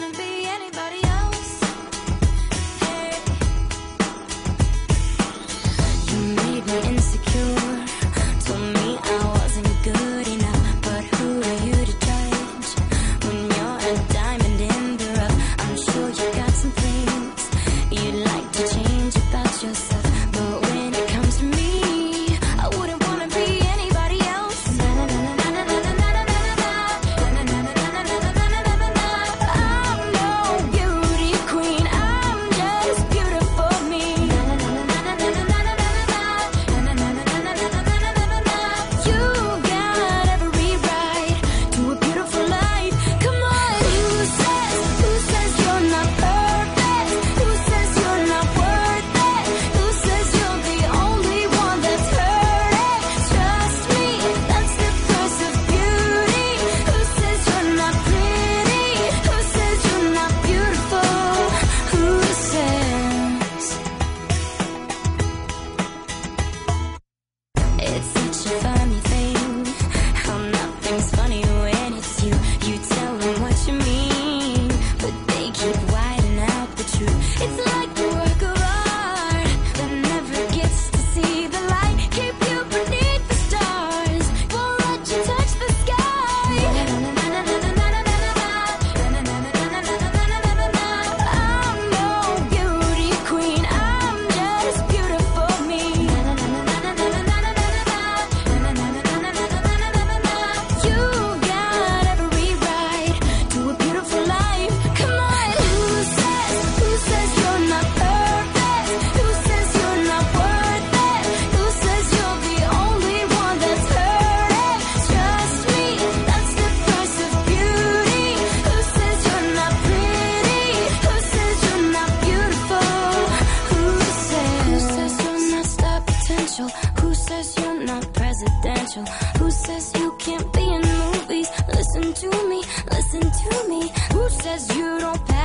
wanna be confidential. Who says you can't be in movies? Listen to me, listen to me. Who says you don't pass?